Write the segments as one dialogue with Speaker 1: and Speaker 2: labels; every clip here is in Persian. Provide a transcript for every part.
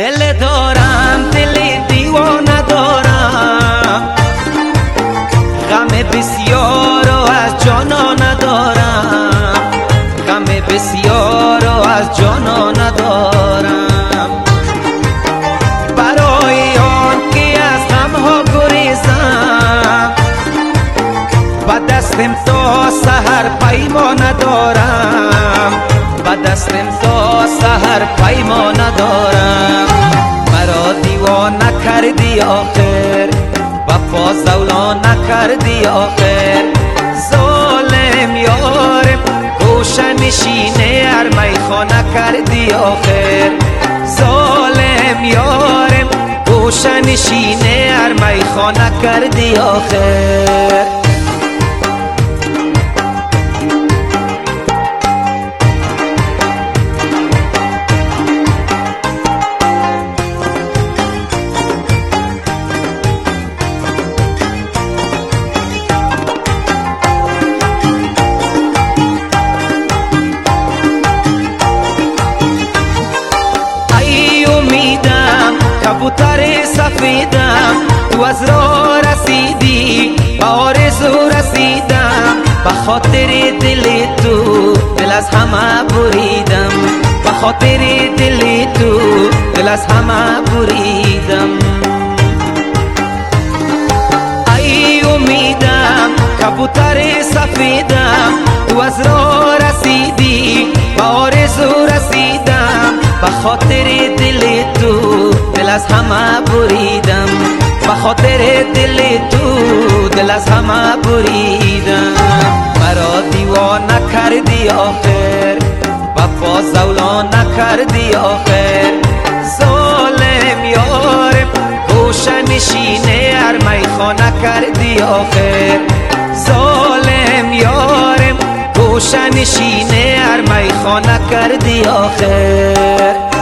Speaker 1: دل دارم دل دیوانه دارم. غم بسیار و از جانا ندارم. غم بسیار و از جانا ندارم. برای آن که از غمها گریزم. و دستم تا سهر پیما ندارم. دستم تا سهر پیما ندارم. مرا دیوانه کردی آخر. وفا زولا نکردی آخر. ظالم یارم گوشه نشینه هر میخانه کردی آخر. ظالم یارم گوشه نشینه هر میخانه کردی آخر. کبوتر سفیدم. تو از را رسیدی به آرزو رسیدم. به دل تو دل از همه بریدم. به دل تو دل از همه بریدم. ای امیدم کبوتر سفیدم. تو از را رسیدی به آرزو رسیدم. به دل تو از همه بریدم. به خاطر دل تو دل از همه بریدم. مرا دیوانه کردی آخر. وفا زولا نکردی آخر. ظالم یارم گوشه نشینه هر میخانه کردی آخر. ظالم یارم گوشه نشینه هر میخانه کردی آخر.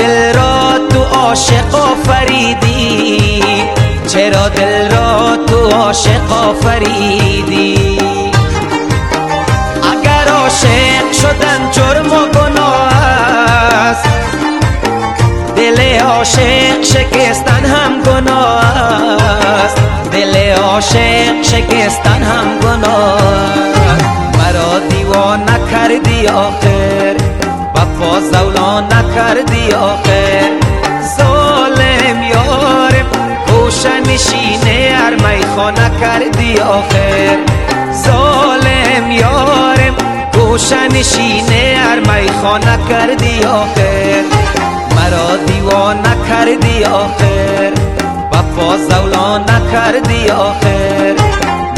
Speaker 1: دل را تو عاشق آفریدی؟ چرا دل را تو عاشق آفریدی؟ اگر عاشق شدن جرم و گناه است دل عاشق شکستن هم گناه است. دل عاشق شکستن هم گناه دیوانه کردی آخر زولا نکردی آخر ظالم یارم گوشه نشینه هر میخانه کردی آخر ظالم یارم گوشه نشینه هر میخانه کردی آخر مرا دیوانه کردی آخر وفا زولا نکردی آخر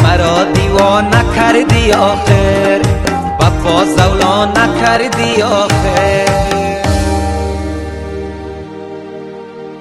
Speaker 1: مرا دیوانه کردی آخر وفا زولا نکردی آخر